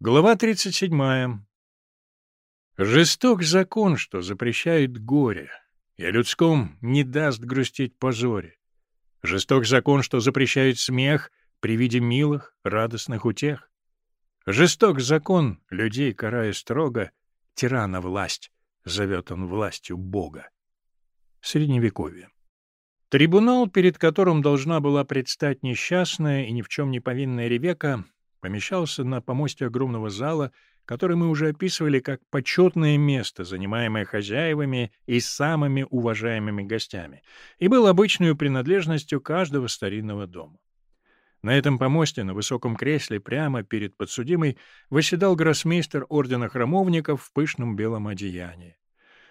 Глава 37. Жесток закон, что запрещает горе, и о людском не даст грустить позоре. Жесток закон, что запрещает смех при виде милых, радостных утех. Жесток закон, людей карая строго, тирана власть, зовет он властью Бога. Средневековье. Трибунал, перед которым должна была предстать несчастная и ни в чем не повинная Ревека, помещался на помосте огромного зала, который мы уже описывали как почетное место, занимаемое хозяевами и самыми уважаемыми гостями, и был обычной принадлежностью каждого старинного дома. На этом помосте, на высоком кресле, прямо перед подсудимой, восседал гроссмейстер ордена храмовников в пышном белом одеянии.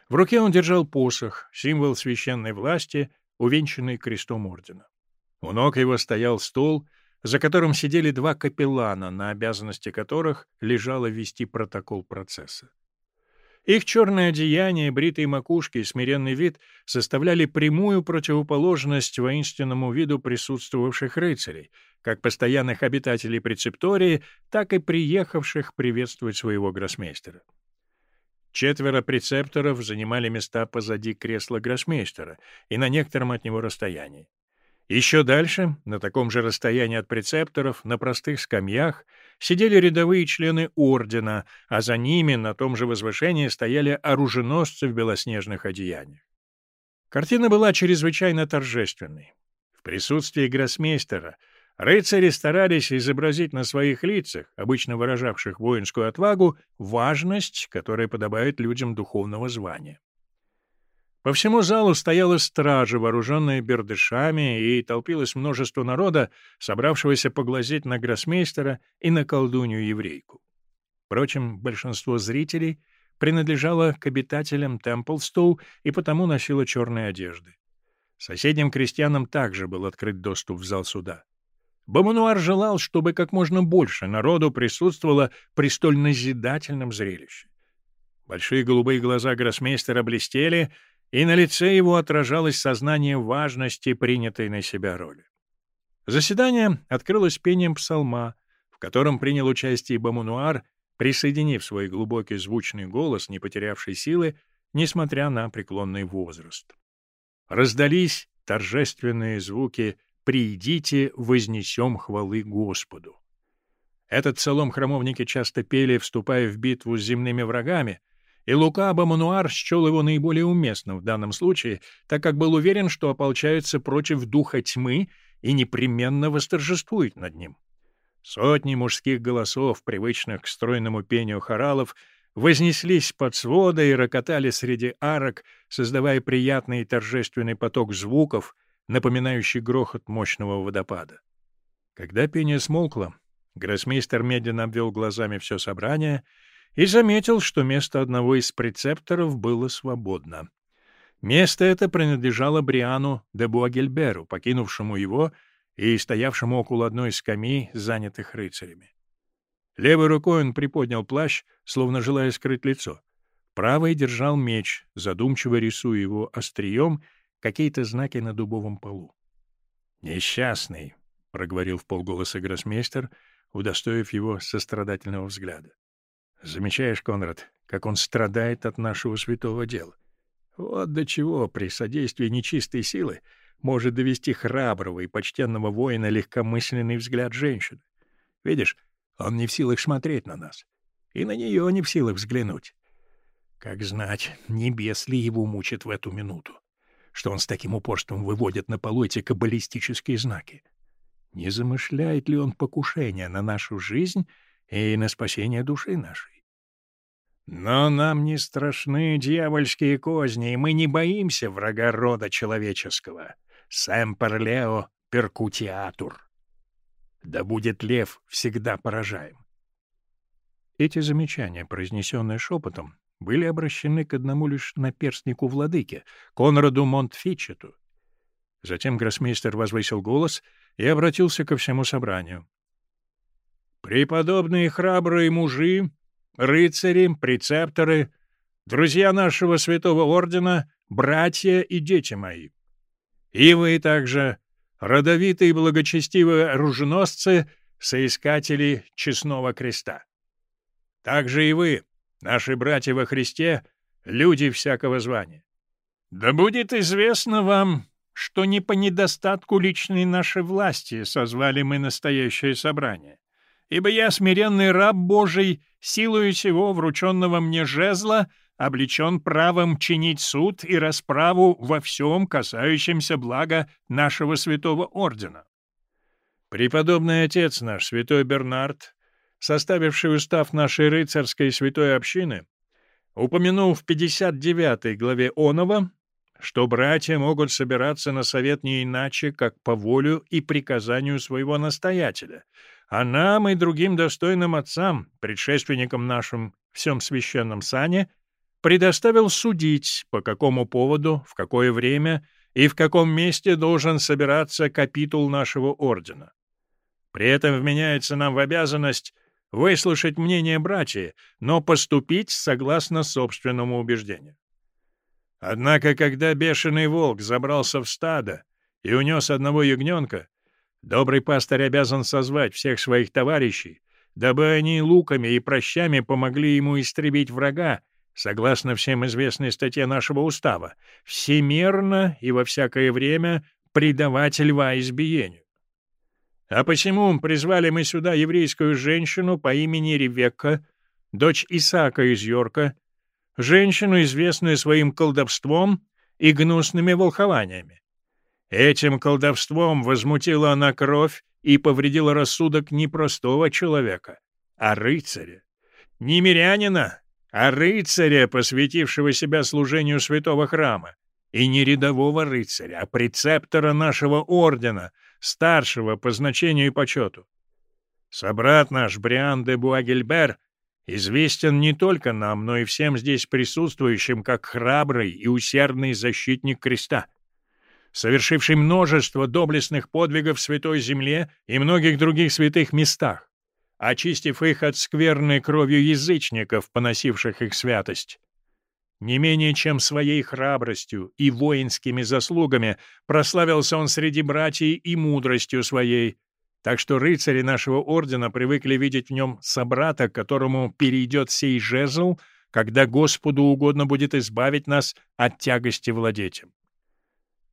В руке он держал посох, символ священной власти, увенчанный крестом ордена. У ног его стоял стол — за которым сидели два капеллана, на обязанности которых лежало вести протокол процесса. Их черное одеяние, бритые макушки и смиренный вид составляли прямую противоположность воинственному виду присутствовавших рыцарей, как постоянных обитателей прецептории, так и приехавших приветствовать своего гроссмейстера. Четверо прецепторов занимали места позади кресла гроссмейстера и на некотором от него расстоянии. Еще дальше, на таком же расстоянии от прецепторов, на простых скамьях, сидели рядовые члены ордена, а за ними на том же возвышении стояли оруженосцы в белоснежных одеяниях. Картина была чрезвычайно торжественной. В присутствии гроссмейстера рыцари старались изобразить на своих лицах, обычно выражавших воинскую отвагу, важность, которая подобает людям духовного звания. По всему залу стояла стража, вооруженная бердышами, и толпилось множество народа, собравшегося поглазеть на гроссмейстера и на колдунью-еврейку. Впрочем, большинство зрителей принадлежало к обитателям Темплстоу и потому носило черные одежды. Соседним крестьянам также был открыт доступ в зал суда. Бомануар желал, чтобы как можно больше народу присутствовало при столь назидательном зрелище. Большие голубые глаза гроссмейстера блестели, и на лице его отражалось сознание важности принятой на себя роли. Заседание открылось пением псалма, в котором принял участие Бамунуар, присоединив свой глубокий звучный голос, не потерявший силы, несмотря на преклонный возраст. Раздались торжественные звуки «Приидите, вознесем хвалы Господу». Этот псалом храмовники часто пели, вступая в битву с земными врагами — и Лука Бамануар счел его наиболее уместным в данном случае, так как был уверен, что ополчаются против духа тьмы и непременно восторжествует над ним. Сотни мужских голосов, привычных к стройному пению хоралов, вознеслись под своды и рокотали среди арок, создавая приятный и торжественный поток звуков, напоминающий грохот мощного водопада. Когда пение смолкло, гроссмейстер медленно обвел глазами все собрание — и заметил, что место одного из прецепторов было свободно. Место это принадлежало Бриану де Буагельберу, покинувшему его и стоявшему около одной из скамей, занятых рыцарями. Левой рукой он приподнял плащ, словно желая скрыть лицо. Правой держал меч, задумчиво рисуя его острием какие-то знаки на дубовом полу. «Несчастный», — проговорил в полголоса гроссмейстер, удостоив его сострадательного взгляда. Замечаешь, Конрад, как он страдает от нашего святого дела? Вот до чего при содействии нечистой силы может довести храброго и почтенного воина легкомысленный взгляд женщины. Видишь, он не в силах смотреть на нас, и на нее не в силах взглянуть. Как знать, небес ли его мучит в эту минуту, что он с таким упорством выводит на полу эти каббалистические знаки? Не замышляет ли он покушение на нашу жизнь и на спасение души нашей. Но нам не страшны дьявольские козни, и мы не боимся врага рода человеческого. Сэмпер Лео перкутиатур. Да будет лев всегда поражаем. Эти замечания, произнесенные шепотом, были обращены к одному лишь наперстнику владыки, Конраду Монтфичету. Затем гроссмейстер возвысил голос и обратился ко всему собранию. Преподобные храбрые мужи, рыцари, прецепторы, друзья нашего святого ордена, братья и дети мои. И вы также, родовитые благочестивые оруженосцы, соискатели честного креста. Так же и вы, наши братья во Христе, люди всякого звания. Да будет известно вам, что не по недостатку личной нашей власти созвали мы настоящее собрание. Ибо я, смиренный раб Божий, силою сего врученного мне жезла, облечен правом чинить суд и расправу во всем, касающемся блага нашего святого ордена. Преподобный отец наш, святой Бернард, составивший устав нашей рыцарской святой общины, упомянул в 59 главе Онова, что братья могут собираться на совет не иначе, как по волю и приказанию своего настоятеля, а нам и другим достойным отцам, предшественникам нашим всем священном сане, предоставил судить, по какому поводу, в какое время и в каком месте должен собираться капитул нашего ордена. При этом вменяется нам в обязанность выслушать мнение братьев, но поступить согласно собственному убеждению. Однако, когда бешеный волк забрался в стадо и унес одного ягненка, добрый пастырь обязан созвать всех своих товарищей, дабы они луками и прощами помогли ему истребить врага, согласно всем известной статье нашего устава, всемерно и во всякое время предавать льва избиению. А посему призвали мы сюда еврейскую женщину по имени Ревекка, дочь Исаака из Йорка, женщину, известную своим колдовством и гнусными волхованиями. Этим колдовством возмутила она кровь и повредила рассудок не простого человека, а рыцаря. Не мирянина, а рыцаря, посвятившего себя служению святого храма. И не рядового рыцаря, а прецептора нашего ордена, старшего по значению и почету. Собрат наш Бриан де Буагельбер известен не только нам, но и всем здесь присутствующим как храбрый и усердный защитник креста, совершивший множество доблестных подвигов в Святой Земле и многих других святых местах, очистив их от скверной кровью язычников, поносивших их святость. Не менее чем своей храбростью и воинскими заслугами прославился он среди братьев и мудростью своей, так что рыцари нашего ордена привыкли видеть в нем собрата, которому перейдет сей жезл, когда Господу угодно будет избавить нас от тягости владеть.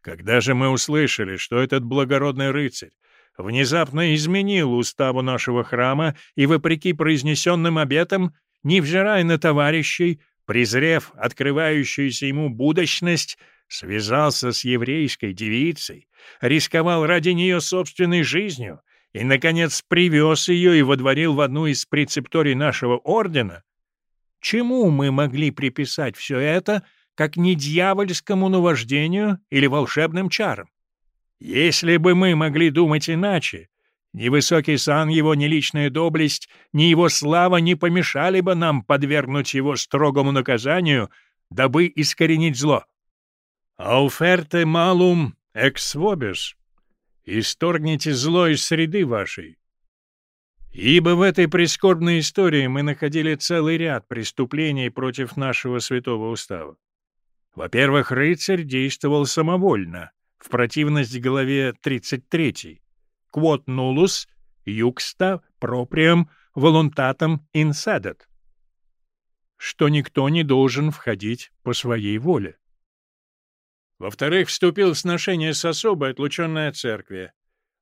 Когда же мы услышали, что этот благородный рыцарь внезапно изменил уставу нашего храма и, вопреки произнесенным обетам, невзирая на товарищей, презрев открывающуюся ему будущность, связался с еврейской девицей, рисковал ради нее собственной жизнью — и, наконец, привез ее и водворил в одну из прецепторий нашего ордена, чему мы могли приписать все это, как не дьявольскому наваждению или волшебным чарам? Если бы мы могли думать иначе, ни высокий сан его, ни личная доблесть, ни его слава не помешали бы нам подвергнуть его строгому наказанию, дабы искоренить зло. «Ауферте малум экс вобис», исторгните зло из среды вашей. Ибо в этой прискорбной истории мы находили целый ряд преступлений против нашего святого устава. Во-первых, рыцарь действовал самовольно, в противность главе 33 «Quod nullus juxta proprium voluntatem insedet» что никто не должен входить по своей воле. Во-вторых, вступил в сношение с особой, отлученной от церкви.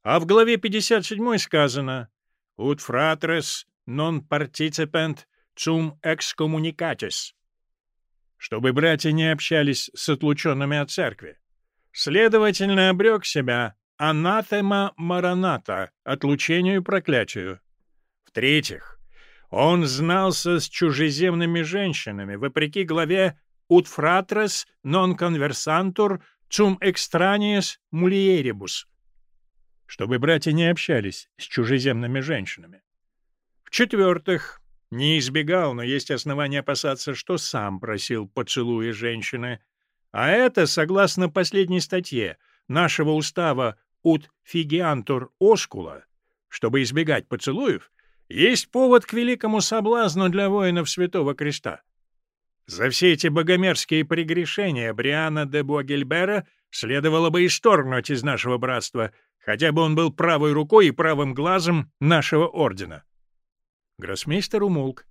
А в главе 57 сказано «Ut fratres non participent cum excommunicatis» чтобы братья не общались с отлученными от церкви. Следовательно, обрек себя анатема мараната, отлучению и проклятию. В-третьих, он знался с чужеземными женщинами, вопреки главе ut fratres non conversantur cum mulieribus, чтобы братья не общались с чужеземными женщинами. В-четвертых, не избегал, но есть основания опасаться, что сам просил поцелуя женщины, а это, согласно последней статье нашего устава «Ut figiantur oscula», чтобы избегать поцелуев, есть повод к великому соблазну для воинов Святого Креста. За все эти богомерзкие прегрешения Бриана де Буагельбера следовало бы исторгнуть из нашего братства, хотя бы он был правой рукой и правым глазом нашего ордена. Гроссмейстер умолк.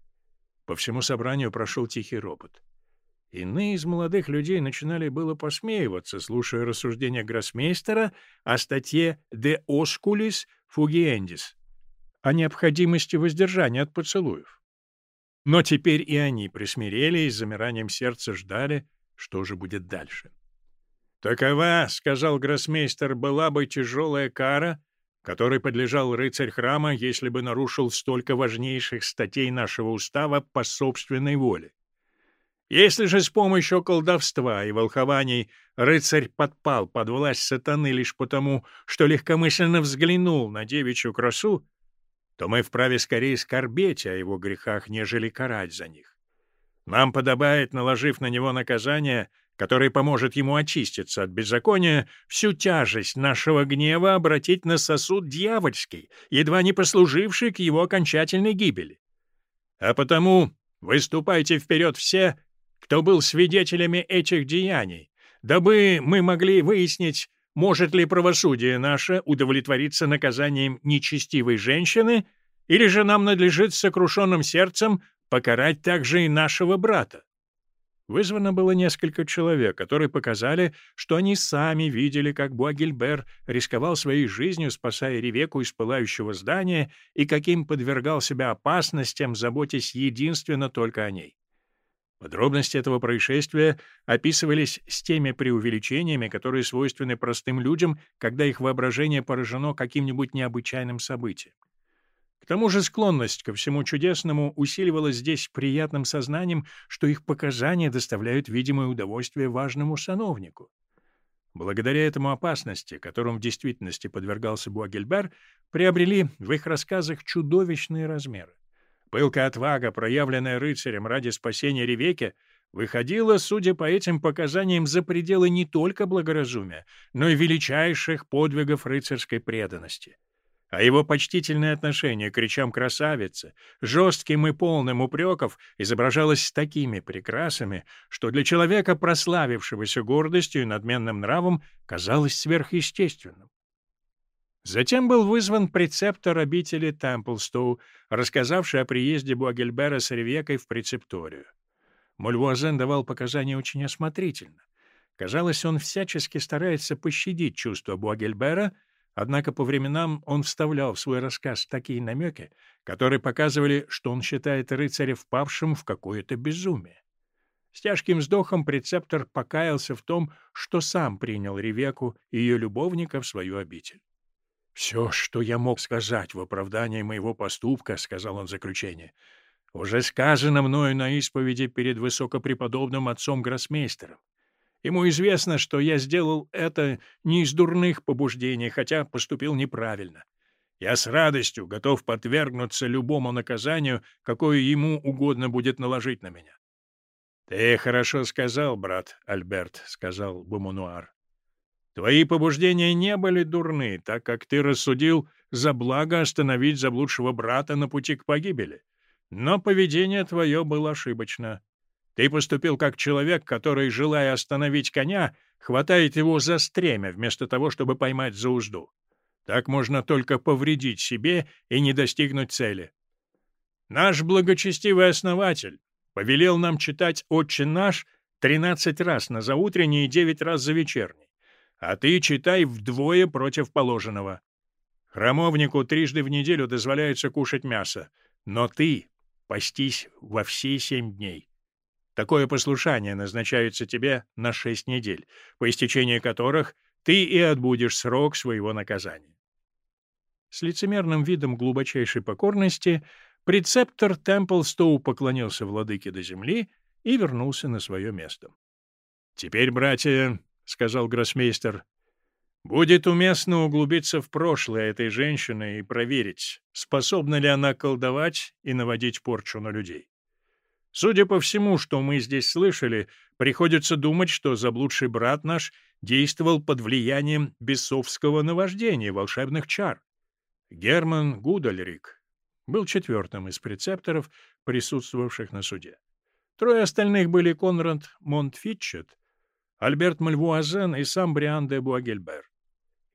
По всему собранию прошел тихий ропот. Иные из молодых людей начинали было посмеиваться, слушая рассуждения гроссмейстера о статье «De osculis fugiendis» о необходимости воздержания от поцелуев. Но теперь и они присмирели и с замиранием сердца ждали, что же будет дальше. «Такова, — сказал гроссмейстер, — была бы тяжелая кара, которой подлежал рыцарь храма, если бы нарушил столько важнейших статей нашего устава по собственной воле. Если же с помощью колдовства и волхований рыцарь подпал под власть сатаны лишь потому, что легкомысленно взглянул на девичью красу, то мы вправе скорее скорбеть о его грехах, нежели карать за них. Нам подобает, наложив на него наказание, которое поможет ему очиститься от беззакония, всю тяжесть нашего гнева обратить на сосуд дьявольский, едва не послуживший к его окончательной гибели. А потому выступайте вперед все, кто был свидетелями этих деяний, дабы мы могли выяснить, может ли правосудие наше удовлетвориться наказанием нечестивой женщины, или же нам надлежит с сокрушенным сердцем покарать также и нашего брата. Вызвано было несколько человек, которые показали, что они сами видели, как Буагильбер рисковал своей жизнью, спасая Ревеку из пылающего здания, и каким подвергал себя опасностям, заботясь единственно только о ней. Подробности этого происшествия описывались с теми преувеличениями, которые свойственны простым людям, когда их воображение поражено каким-нибудь необычайным событием. К тому же склонность ко всему чудесному усиливалась здесь приятным сознанием, что их показания доставляют видимое удовольствие важному сановнику. Благодаря этому опасности, которым в действительности подвергался Буагельбер, приобрели в их рассказах чудовищные размеры. Пылкая отвага, проявленная рыцарем ради спасения Ревеки, выходила, судя по этим показаниям, за пределы не только благоразумия, но и величайших подвигов рыцарской преданности а его почтительное отношение к речам красавицы, жестким и полным упреков, изображалось с такими прекрасами, что для человека, прославившегося гордостью и надменным нравом, казалось сверхъестественным. Затем был вызван прецептор обители Темплстоу, рассказавший о приезде Буагельбера с Ревекой в прецепторию. Мульвуазен давал показания очень осмотрительно. Казалось, он всячески старается пощадить чувства Буагельбера — Однако по временам он вставлял в свой рассказ такие намеки, которые показывали, что он считает рыцаря впавшим в какое-то безумие. С тяжким вздохом прецептор покаялся в том, что сам принял Ревеку и ее любовника в свою обитель. «Все, что я мог сказать в оправдании моего поступка, — сказал он в заключение, — уже сказано мною на исповеди перед высокопреподобным отцом-гроссмейстером. Ему известно, что я сделал это не из дурных побуждений, хотя поступил неправильно. Я с радостью готов подвергнуться любому наказанию, какое ему угодно будет наложить на меня. — Ты хорошо сказал, брат Альберт, — сказал Бумунуар. — Твои побуждения не были дурны, так как ты рассудил за благо остановить заблудшего брата на пути к погибели. Но поведение твое было ошибочно. Ты поступил как человек, который, желая остановить коня, хватает его за стремя, вместо того, чтобы поймать за узду. Так можно только повредить себе и не достигнуть цели. Наш благочестивый основатель повелел нам читать «Отче наш» тринадцать раз на заутренний и девять раз за вечерний, а ты читай вдвое против положенного. Храмовнику трижды в неделю дозволяется кушать мясо, но ты постись во все семь дней. Такое послушание назначается тебе на шесть недель, по истечении которых ты и отбудешь срок своего наказания. С лицемерным видом глубочайшей покорности прецептор Темплстоу поклонился владыке до земли и вернулся на свое место. — Теперь, братья, — сказал гроссмейстер, — будет уместно углубиться в прошлое этой женщины и проверить, способна ли она колдовать и наводить порчу на людей. Судя по всему, что мы здесь слышали, приходится думать, что заблудший брат наш действовал под влиянием бесовского наваждения волшебных чар. Герман Гудальрик был четвертым из прецепторов, присутствовавших на суде. Трое остальных были Конрад Монтфитчет, Альберт Мальвуазен и сам Бриан де Буагельбер.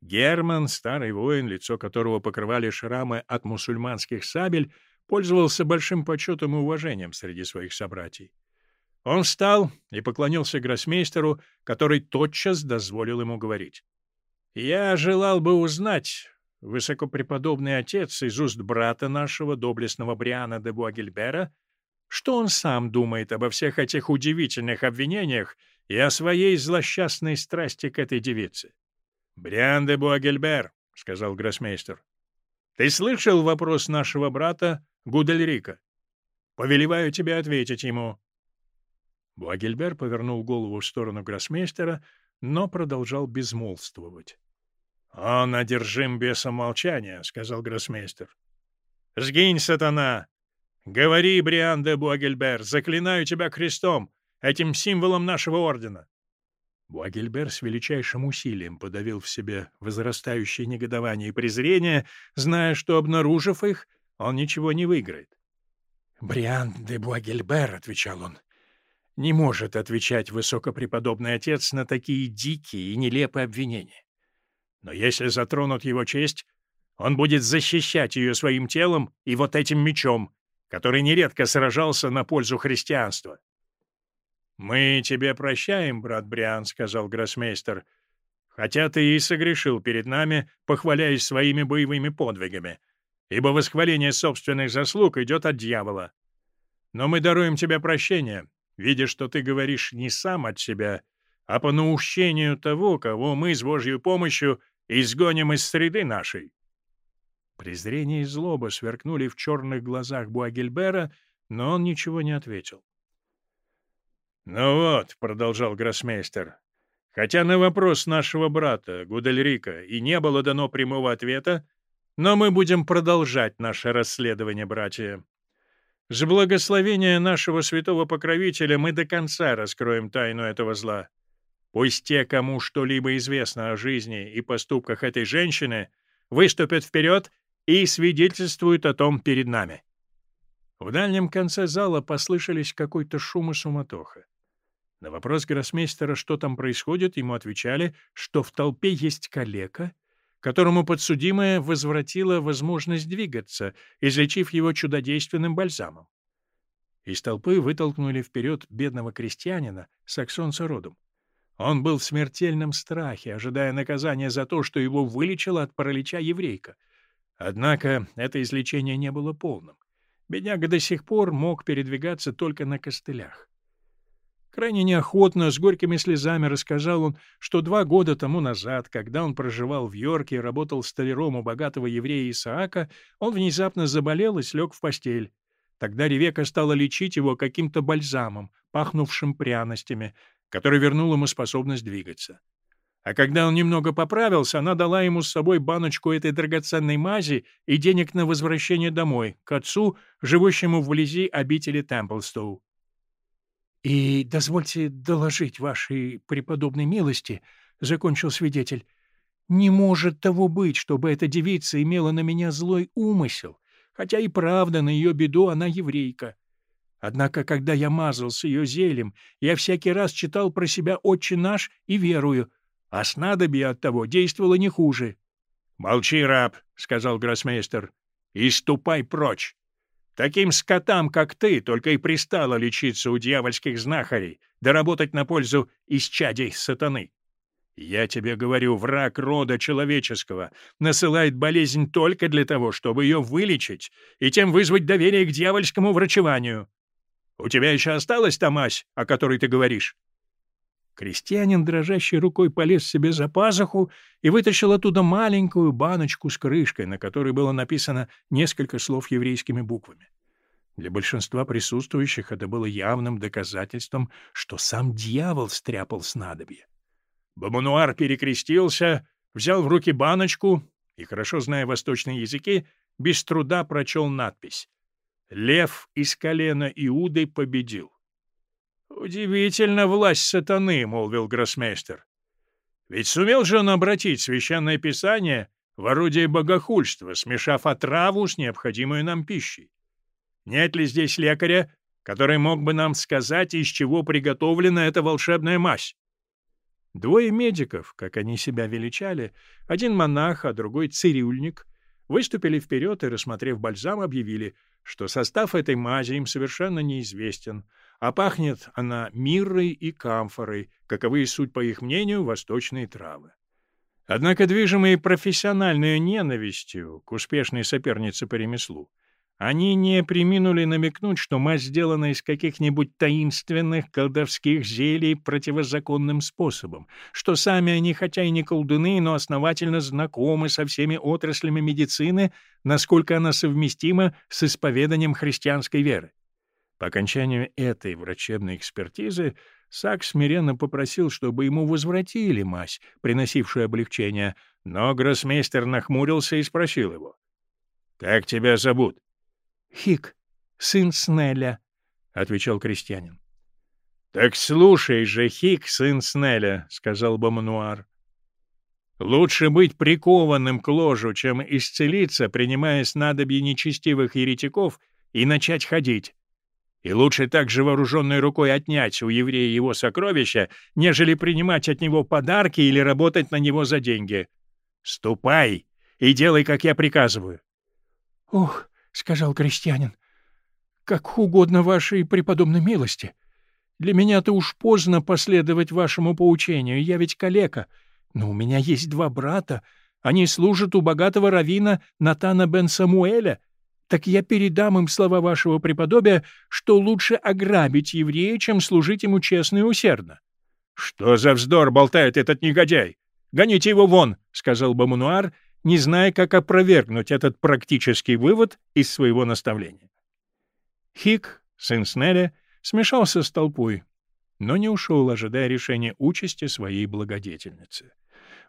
Герман, старый воин, лицо которого покрывали шрамы от мусульманских сабель, пользовался большим почетом и уважением среди своих собратьев. Он встал и поклонился гроссмейстеру, который тотчас дозволил ему говорить. «Я желал бы узнать, высокопреподобный отец из уст брата нашего, доблестного Бриана де Буагельбера, что он сам думает обо всех этих удивительных обвинениях и о своей злосчастной страсти к этой девице. — Бриан де Буагельбер, — сказал гроссмейстер, — ты слышал вопрос нашего брата Гудельрика? Повелеваю тебе ответить ему. Буагельбер повернул голову в сторону гроссмейстера, но продолжал безмолвствовать. — Он одержим бесом молчания, — сказал гроссмейстер. — Сгинь, сатана! Говори, Бриан де Буагельбер, заклинаю тебя крестом, этим символом нашего ордена. Буагельбер с величайшим усилием подавил в себе возрастающее негодование и презрение, зная, что, обнаружив их, он ничего не выиграет. «Бриан де Буагельбер», — отвечал он, — «не может отвечать высокопреподобный отец на такие дикие и нелепые обвинения. Но если затронут его честь, он будет защищать ее своим телом и вот этим мечом, который нередко сражался на пользу христианства. «Мы тебе прощаем, брат Бриан», — сказал гроссмейстер, «хотя ты и согрешил перед нами, похваляясь своими боевыми подвигами, ибо восхваление собственных заслуг идет от дьявола. Но мы даруем тебе прощение, видя, что ты говоришь не сам от себя, а по наущению того, кого мы с Божьей помощью изгоним из среды нашей». Презрение и злоба сверкнули в черных глазах Буагельбера, но он ничего не ответил. «Ну вот», — продолжал гроссмейстер, — «хотя на вопрос нашего брата Гудельрика и не было дано прямого ответа, но мы будем продолжать наше расследование, братья. С благословения нашего святого покровителя мы до конца раскроем тайну этого зла. Пусть те, кому что-либо известно о жизни и поступках этой женщины, выступят вперед и свидетельствуют о том перед нами». В дальнем конце зала послышались какой-то шум и суматоха. На вопрос гроссмейстера, что там происходит, ему отвечали, что в толпе есть калека, которому подсудимая возвратила возможность двигаться, излечив его чудодейственным бальзамом. Из толпы вытолкнули вперед бедного крестьянина, саксонца родом. Он был в смертельном страхе, ожидая наказания за то, что его вылечила от паралича еврейка. Однако это излечение не было полным. Бедняга до сих пор мог передвигаться только на костылях. Крайне неохотно, с горькими слезами рассказал он, что два года тому назад, когда он проживал в Йорке и работал столяром у богатого еврея Исаака, он внезапно заболел и слег в постель. Тогда Ревека стала лечить его каким-то бальзамом, пахнувшим пряностями, который вернул ему способность двигаться. А когда он немного поправился, она дала ему с собой баночку этой драгоценной мази и денег на возвращение домой, к отцу, живущему вблизи обители Темплстоу. «И дозвольте доложить вашей преподобной милости», — закончил свидетель, — «не может того быть, чтобы эта девица имела на меня злой умысел, хотя и правда на ее беду она еврейка. Однако, когда я мазался ее зелем, я всякий раз читал про себя «Отче наш» и верую, а снадобье от того действовало не хуже». «Молчи, раб», — сказал гроссмейстер, — «и ступай прочь. Таким скотам, как ты, только и пристало лечиться у дьявольских знахарей, да работать на пользу исчадий сатаны. Я тебе говорю, враг рода человеческого насылает болезнь только для того, чтобы ее вылечить и тем вызвать доверие к дьявольскому врачеванию. У тебя еще осталась та мазь, о которой ты говоришь? Крестьянин дрожащей рукой полез себе за пазуху и вытащил оттуда маленькую баночку с крышкой, на которой было написано несколько слов еврейскими буквами. Для большинства присутствующих это было явным доказательством, что сам дьявол стряпал снадобье. Бабануар перекрестился, взял в руки баночку и, хорошо зная восточные языки, без труда прочел надпись «Лев из колена Иуды победил». «Удивительно власть сатаны», — молвил гроссмейстер. «Ведь сумел же он обратить священное писание в орудие богохульства, смешав отраву с необходимой нам пищей. Нет ли здесь лекаря, который мог бы нам сказать, из чего приготовлена эта волшебная мазь?» Двое медиков, как они себя величали, один монах, а другой цирюльник, выступили вперед и, рассмотрев бальзам, объявили, что состав этой мази им совершенно неизвестен, а пахнет она миррой и камфорой, каковы суть, по их мнению, восточные травы. Однако, движимые профессиональной ненавистью к успешной сопернице по ремеслу, они не приминули намекнуть, что мазь сделана из каких-нибудь таинственных колдовских зелий противозаконным способом, что сами они, хотя и не колдуны, но основательно знакомы со всеми отраслями медицины, насколько она совместима с исповеданием христианской веры. По окончанию этой врачебной экспертизы Сак смиренно попросил, чтобы ему возвратили мазь, приносившую облегчение, но гроссмейстер нахмурился и спросил его. — Как тебя зовут? Хик, сын Снеля, — отвечал крестьянин. — Так слушай же, Хик, сын Снеля, — сказал Бомануар. — Лучше быть прикованным к ложу, чем исцелиться, принимая снадобье нечестивых еретиков, и начать ходить. И лучше так же вооруженной рукой отнять у еврея его сокровища, нежели принимать от него подарки или работать на него за деньги. Ступай и делай, как я приказываю. — Ох, — сказал крестьянин. — Как угодно вашей преподобной милости. Для меня-то уж поздно последовать вашему поучению, я ведь калека. Но у меня есть два брата, они служат у богатого равина Натана бен Самуэля. Так я передам им слова вашего преподобия, что лучше ограбить еврея, чем служить ему честно и усердно. — Что за вздор болтает этот негодяй? Гоните его вон, — сказал Бамунуар, — не зная, как опровергнуть этот практический вывод из своего наставления. Хик, сын Снеля, смешался с толпой, но не ушел, ожидая решения участи своей благодетельницы.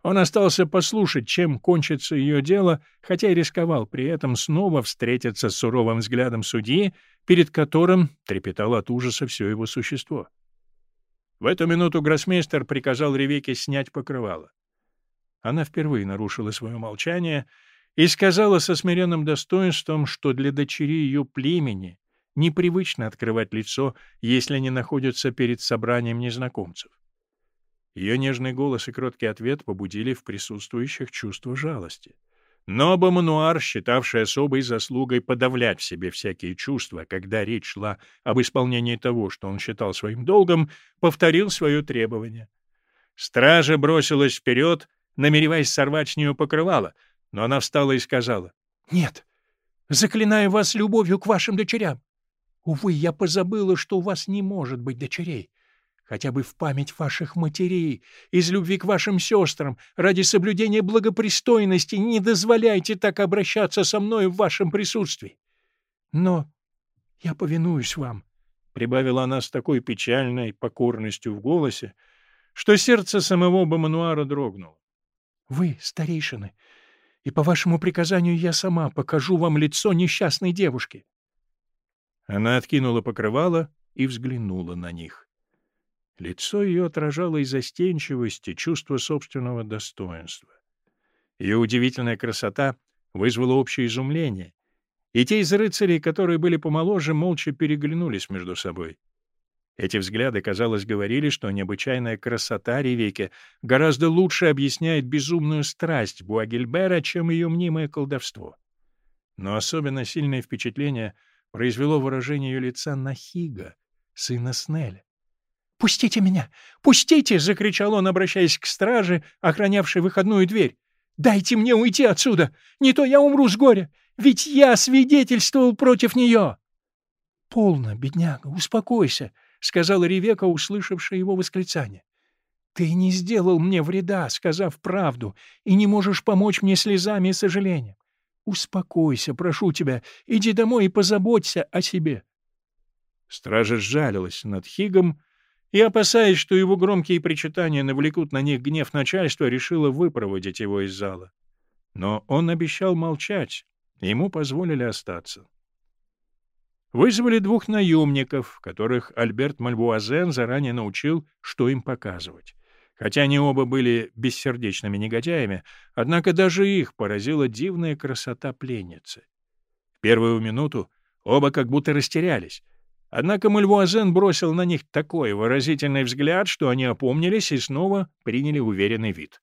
Он остался послушать, чем кончится ее дело, хотя и рисковал при этом снова встретиться с суровым взглядом судьи, перед которым трепетало от ужаса все его существо. В эту минуту гроссмейстер приказал Ревеке снять покрывало. Она впервые нарушила свое молчание и сказала со смиренным достоинством, что для дочери ее племени непривычно открывать лицо, если они находятся перед собранием незнакомцев. Ее нежный голос и кроткий ответ побудили в присутствующих чувство жалости. Но Бамануар, считавший особой заслугой подавлять в себе всякие чувства, когда речь шла об исполнении того, что он считал своим долгом, повторил свое требование. Стража бросилась вперед, намереваясь сорвать с нее покрывало, но она встала и сказала. — Нет, заклинаю вас любовью к вашим дочерям. Увы, я позабыла, что у вас не может быть дочерей. Хотя бы в память ваших матерей, из любви к вашим сестрам, ради соблюдения благопристойности не дозволяйте так обращаться со мной в вашем присутствии. Но я повинуюсь вам, — прибавила она с такой печальной покорностью в голосе, что сердце самого Бамануара дрогнуло. Вы, старейшины, и по вашему приказанию я сама покажу вам лицо несчастной девушки. Она откинула покрывало и взглянула на них. Лицо ее отражало и застенчивость, и чувство собственного достоинства. Ее удивительная красота вызвала общее изумление, и те из рыцарей, которые были помоложе, молча переглянулись между собой. Эти взгляды, казалось, говорили, что необычайная красота Ревеки гораздо лучше объясняет безумную страсть Буагильбера, чем ее мнимое колдовство. Но особенно сильное впечатление произвело выражение ее лица на Хига, сына Снеля. «Пустите меня! Пустите!» — закричал он, обращаясь к страже, охранявшей выходную дверь. «Дайте мне уйти отсюда! Не то я умру с горя! Ведь я свидетельствовал против нее!» «Полно, бедняга, успокойся!» — сказала Ревека, услышавшая его восклицание. «Ты не сделал мне вреда, сказав правду, и не можешь помочь мне слезами и сожалением. Успокойся, прошу тебя, иди домой и позаботься о себе». Стража сжалилась над Хигом и, опасаясь, что его громкие причитания навлекут на них гнев начальства, решила выпроводить его из зала. Но он обещал молчать, ему позволили остаться. Вызвали двух наемников, которых Альберт Мальвуазен заранее научил, что им показывать. Хотя они оба были бессердечными негодяями, однако даже их поразила дивная красота пленницы. В первую минуту оба как будто растерялись. Однако Мальвуазен бросил на них такой выразительный взгляд, что они опомнились и снова приняли уверенный вид.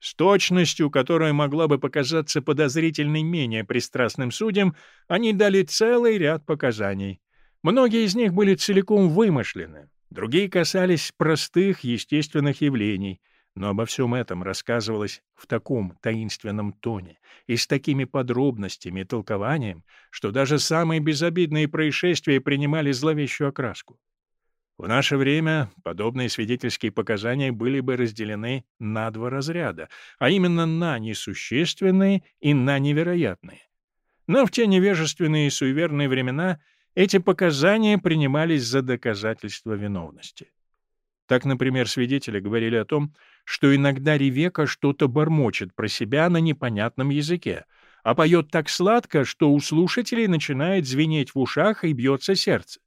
С точностью, которая могла бы показаться подозрительной менее пристрастным судьям, они дали целый ряд показаний. Многие из них были целиком вымышлены, другие касались простых естественных явлений, но обо всем этом рассказывалось в таком таинственном тоне и с такими подробностями и толкованием, что даже самые безобидные происшествия принимали зловещую окраску. В наше время подобные свидетельские показания были бы разделены на два разряда, а именно на несущественные и на невероятные. Но в те невежественные и суеверные времена эти показания принимались за доказательство виновности. Так, например, свидетели говорили о том, что иногда Ревека что-то бормочет про себя на непонятном языке, а поет так сладко, что у слушателей начинает звенеть в ушах и бьется сердце.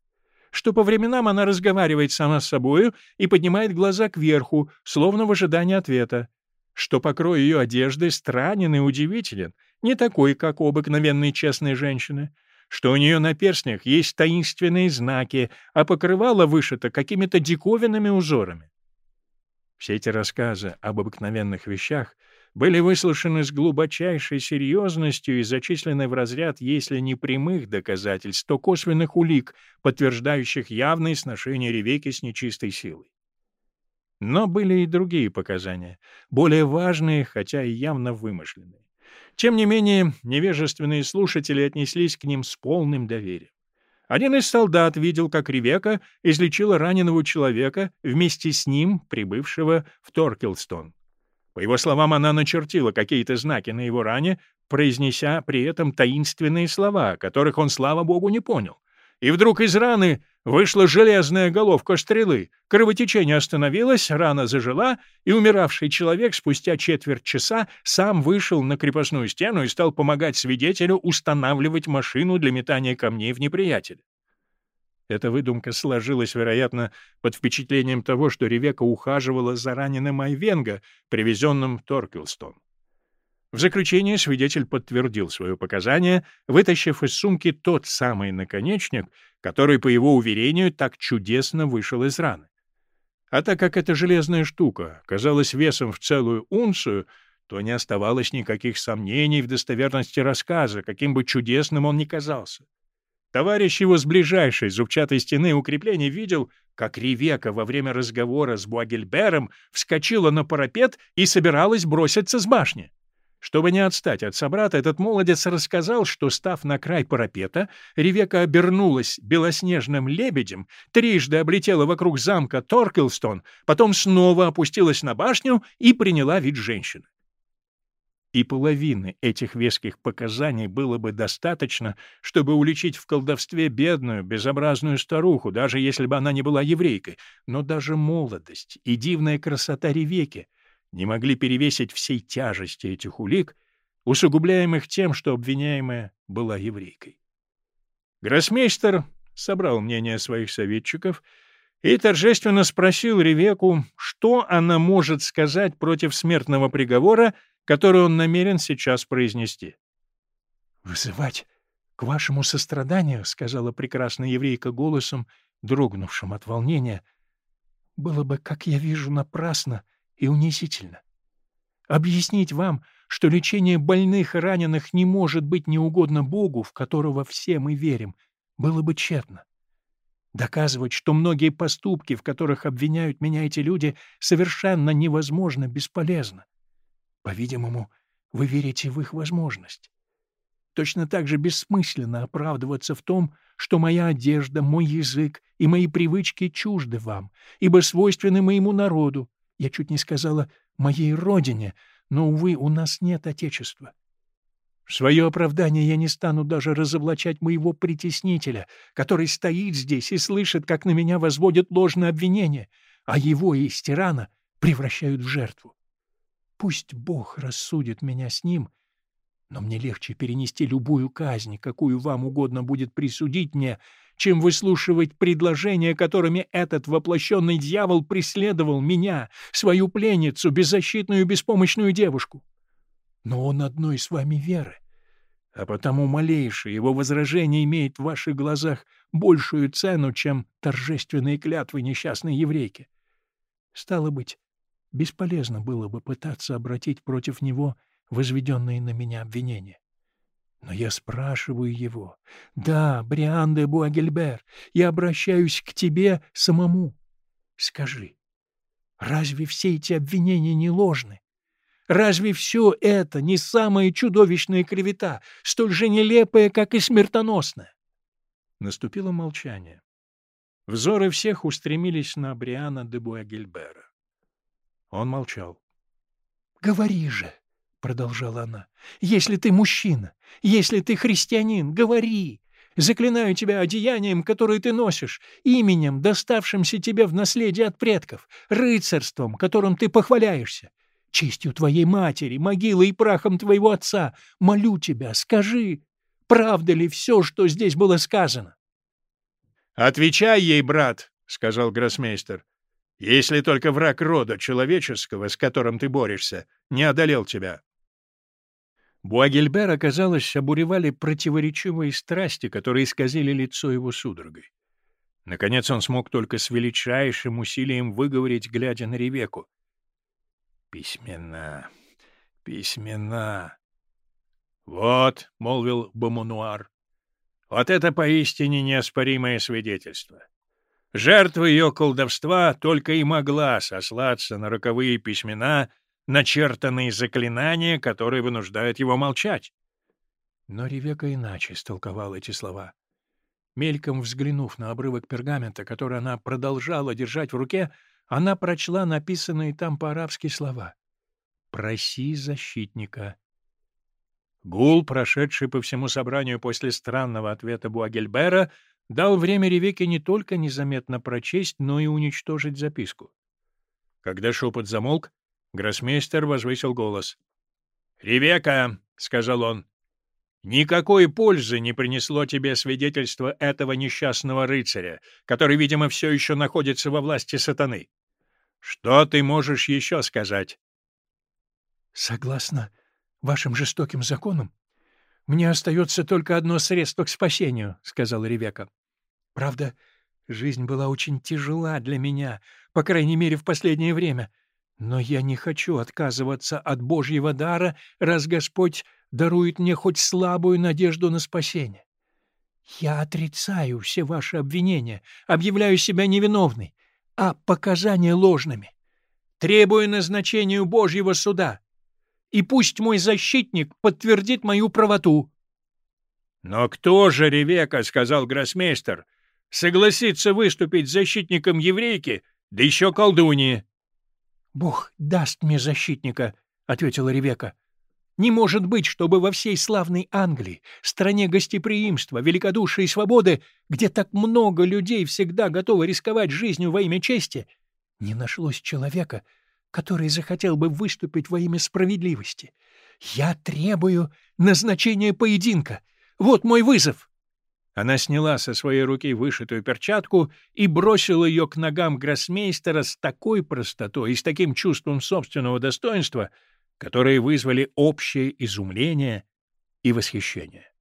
Что по временам она разговаривает сама с собою и поднимает глаза кверху, словно в ожидании ответа, что покрой ее одежды странен и удивителен, не такой, как обыкновенной честной женщины, что у нее на перстнях есть таинственные знаки, а покрывало вышито какими-то диковинными узорами. Все эти рассказы об обыкновенных вещах были выслушаны с глубочайшей серьезностью и зачислены в разряд, если не прямых доказательств, то косвенных улик, подтверждающих явное сношение Ревеки с нечистой силой. Но были и другие показания, более важные, хотя и явно вымышленные. Тем не менее, невежественные слушатели отнеслись к ним с полным доверием. Один из солдат видел, как Ревека излечила раненого человека, вместе с ним прибывшего в Торкелстон. По его словам, она начертила какие-то знаки на его ране, произнеся при этом таинственные слова, которых он, слава богу, не понял. И вдруг из раны вышла железная головка стрелы, кровотечение остановилось, рана зажила, и умиравший человек спустя четверть часа сам вышел на крепостную стену и стал помогать свидетелю устанавливать машину для метания камней в неприятеля. Эта выдумка сложилась, вероятно, под впечатлением того, что Ревека ухаживала за раненым Айвенга, привезенным в Торкелстон. В заключение свидетель подтвердил свое показание, вытащив из сумки тот самый наконечник, который, по его уверению, так чудесно вышел из раны. А так как эта железная штука казалась весом в целую унцию, то не оставалось никаких сомнений в достоверности рассказа, каким бы чудесным он ни казался. Товарищ его с ближайшей зубчатой стены укрепления видел, как Ревека во время разговора с Буагельбером вскочила на парапет и собиралась броситься с башни. Чтобы не отстать от собрата, этот молодец рассказал, что, став на край парапета, Ревека обернулась белоснежным лебедем, трижды облетела вокруг замка Торкелстон, потом снова опустилась на башню и приняла вид женщины и половины этих веских показаний было бы достаточно, чтобы уличить в колдовстве бедную, безобразную старуху, даже если бы она не была еврейкой. Но даже молодость и дивная красота Ревеки не могли перевесить всей тяжести этих улик, усугубляемых тем, что обвиняемая была еврейкой. Гроссмейстер собрал мнение своих советчиков и торжественно спросил Ревеку, что она может сказать против смертного приговора, который он намерен сейчас произнести. «Вызывать к вашему состраданию, — сказала прекрасная еврейка голосом, дрогнувшим от волнения, — было бы, как я вижу, напрасно и унизительно. Объяснить вам, что лечение больных и раненых не может быть неугодно Богу, в которого все мы верим, было бы тщетно. Доказывать, что многие поступки, в которых обвиняют меня эти люди, совершенно невозможно, бесполезно. По-видимому, вы верите в их возможность. Точно так же бессмысленно оправдываться в том, что моя одежда, мой язык и мои привычки чужды вам, ибо свойственны моему народу. Я чуть не сказала «моей родине», но, увы, у нас нет Отечества. В свое оправдание я не стану даже разоблачать моего притеснителя, который стоит здесь и слышит, как на меня возводят ложные обвинения, а его из тирана превращают в жертву. Пусть Бог рассудит меня с ним, но мне легче перенести любую казнь, какую вам угодно будет присудить мне, чем выслушивать предложения, которыми этот воплощенный дьявол преследовал меня, свою пленницу, беззащитную беспомощную девушку. Но он одной с вами веры, а потому малейшее его возражение имеет в ваших глазах большую цену, чем торжественные клятвы несчастной еврейки. Стало быть, Бесполезно было бы пытаться обратить против него возведенные на меня обвинения. Но я спрашиваю его. Да, Бриан де Буагельбер, я обращаюсь к тебе самому. Скажи, разве все эти обвинения не ложны? Разве все это не самая чудовищная клевета, столь же нелепая, как и смертоносная? Наступило молчание. Взоры всех устремились на Бриана де Буагельбера. Он молчал. — Говори же, — продолжала она, — если ты мужчина, если ты христианин, говори. Заклинаю тебя одеянием, которое ты носишь, именем, доставшимся тебе в наследие от предков, рыцарством, которым ты похваляешься, честью твоей матери, могилой и прахом твоего отца. Молю тебя, скажи, правда ли все, что здесь было сказано? — Отвечай ей, брат, — сказал гроссмейстер. Если только враг рода человеческого, с которым ты борешься, не одолел тебя. Буагельбера, казалось, обуревали противоречивые страсти, которые исказили лицо его судорогой. Наконец он смог только с величайшим усилием выговорить, глядя на Ревеку. «Письмена, письмена». «Вот», — молвил Бомонуар, — «вот это поистине неоспоримое свидетельство. Жертва ее колдовства только и могла сослаться на роковые письмена, начертанные заклинания, которые вынуждают его молчать. Но Ревека иначе истолковал эти слова. Мельком взглянув на обрывок пергамента, который она продолжала держать в руке, она прочла написанные там по-арабски слова. «Проси защитника». Гул, прошедший по всему собранию после странного ответа Буагельбера, дал время Ревеке не только незаметно прочесть, но и уничтожить записку. Когда шепот замолк, гроссмейстер возвысил голос. «Ревека», — сказал он, — «никакой пользы не принесло тебе свидетельство этого несчастного рыцаря, который, видимо, все еще находится во власти сатаны. Что ты можешь еще сказать?» «Согласно вашим жестоким законам, мне остается только одно средство к спасению», — сказал Ревека. «Правда, жизнь была очень тяжела для меня, по крайней мере, в последнее время. Но я не хочу отказываться от Божьего дара, раз Господь дарует мне хоть слабую надежду на спасение. Я отрицаю все ваши обвинения, объявляю себя невиновной, а показания ложными. Требую назначения Божьего суда и пусть мой защитник подтвердит мою правоту». «Но кто же, Ревека, — сказал гроссмейстер, — согласится выступить защитником еврейки, да еще колдуньи?» «Бог даст мне защитника», — ответила Ревека. «Не может быть, чтобы во всей славной Англии, стране гостеприимства, великодушия и свободы, где так много людей всегда готовы рисковать жизнью во имя чести, не нашлось человека, который захотел бы выступить во имя справедливости. Я требую назначения поединка. Вот мой вызов. Она сняла со своей руки вышитую перчатку и бросила ее к ногам гроссмейстера с такой простотой и с таким чувством собственного достоинства, которые вызвали общее изумление и восхищение.